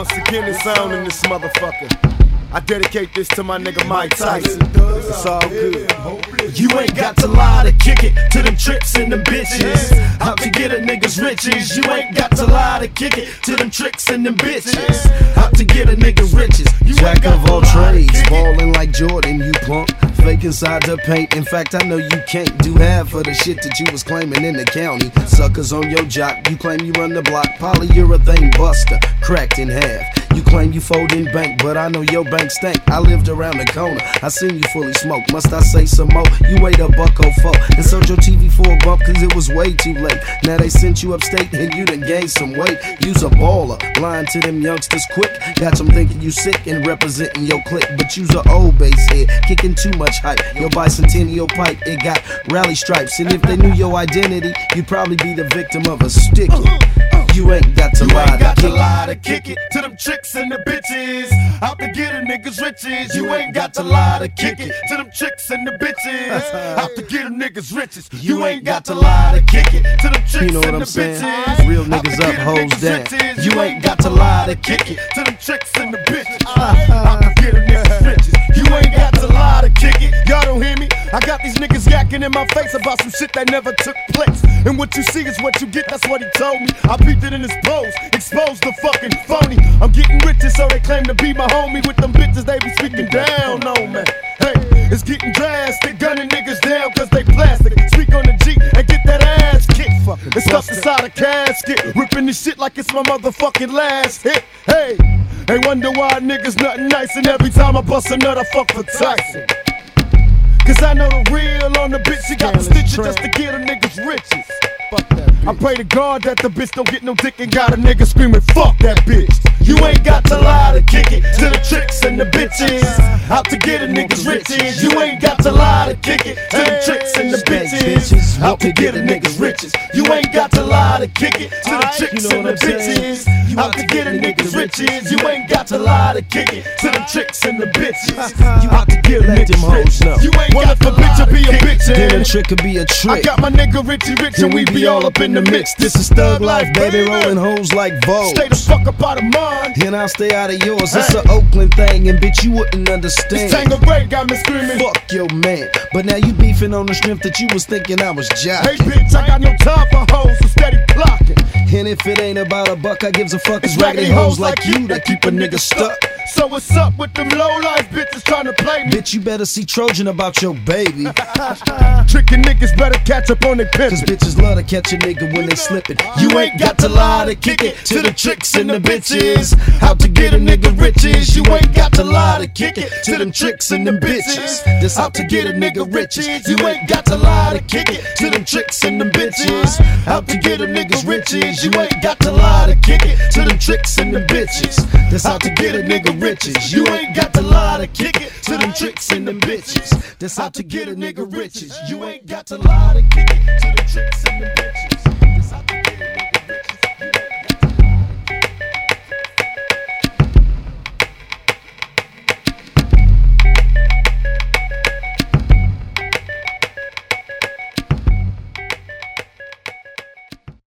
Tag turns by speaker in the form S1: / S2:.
S1: Once again, it's on in this motherfucker. I dedicate this to my nigga Mike Tyson. It's all good.
S2: You ain't got to lie to kick it to them tricks and them bitches. Out to get a nigga's riches. You ain't got to lie to kick it to them tricks and them bitches. Out to get a nigga's riches. You
S3: Jack of all trades, ballin' like Jordan, you punk. Fake inside the paint. In fact, I know you can't do half of the shit that you was claiming in the county. Suckers on your jock, you claim you run the block. Polyurethane buster, cracked in half. You claim you fold in bank, but I know your bank stank. I lived around the corner, I seen you fully smoked. Must I say some more? You weighed a buck oh four and sold your TV for a bump cause it was way too late. Now they sent you upstate and you done gained some weight. You's a baller, lying to them youngsters quick. Got them thinking you sick and representing your clique. But you's a old base head, kicking too much hype. Your bicentennial pipe, it got rally stripes. And if they knew your identity, you'd probably be the victim of a sticky. Uh-huh. You ain't got to
S2: You
S3: lie
S2: ain't
S3: to
S2: got to lie to kick it to them tricks and the bitches. Out to get a nigga's riches. You ain't got to lie to kick it to them tricks and the bitches. Out to get a nigga's riches. You ain't got to lie to kick it to them tricks
S3: You know what
S2: and
S3: I'm
S2: the
S3: saying?
S2: bitches.
S3: Real niggas up, hoes down.
S2: riches. You ain't got to lie to kick it to them chicks and the bitches. Out to get a nigga's riches. You ain't got to
S1: I got these niggas yakking in my face about some shit that never took place. And what you see is what you get, that's what he told me. I peeped it in his pose, exposed the fucking phony. I'm getting riches, so they claim to be my homie. With them bitches, they be speaking down on me. Hey, it's getting drastic, gunning niggas down cause they plastic. Speak on the G and get that ass kicked. It's stuffed inside a casket, ripping this shit like it's my motherfucking last hit. Hey, they wonder why niggas nothing nice, and every time I bust a nut, I fuck for Tyson. Cause I know the real on the bitch, she got the stitches just to get a nigga's riches. I pray to God that the bitch don't get no dick and got a nigga screaming, fuck that bitch.
S2: You ain't got to lie to kick it to the tricks and the bitches. Out to get a nigga's riches. You ain't got to lie to kick it to the tricks and the bitches. Out to get a nigga's riches. You ain't got to lie to kick it to the tricks and the bitches. Out to get a nigga's riches. You ain't got to lie to kick it to the tricks and the bitches. You out to get a nigga's riches. You ain't got to
S1: a bitch
S2: lie
S1: be
S2: to
S1: a
S2: kick it.
S1: bitch
S3: Then a
S1: and
S3: trick could be a
S1: I
S3: trick.
S1: got my nigga Richie Rich and we be all up in the mix.
S3: This is thug life, baby, rolling hoes like Vogue.
S1: Stay the fuck up out of
S3: And I'll stay out of yours. It's an Oakland thing, and bitch, you wouldn't understand. This.
S1: Tango Break got me screaming.
S3: Fuck your man. But now you beefing on the strength that you was thinking I was
S1: Hey
S3: jocking.
S1: bitch, I got no time for hoes, so steady blocking.
S3: And if it ain't about a buck, I gives a fuck. It's raggedy hoes like you that keep a nigga stuck.
S1: So what's up with them low life bitches trying to play me?
S3: Bitch, you better see Trojan about your baby.
S1: Tricking niggas better catch up on their
S3: Cause bitches love to catch a nigga when they slippin'.
S2: You ain't got to lie to kick it to the tricks and the bitches. How to get a nigga riches. You ain't got to lie to kick it to them tricks and them bitches. This how to get a nigga riches. You ain't got to lie to kick it to them tricks and them bitches. How to get a nigga's riches. You ain't got to lie to kick it to them tricks and them bitches. This how to get a nigga riches. You ain't got to lie to kick it to them tricks and them bitches. That's how to get a nigga riches. You ain't got to lie to kick it to the tricks and them bitches. This how to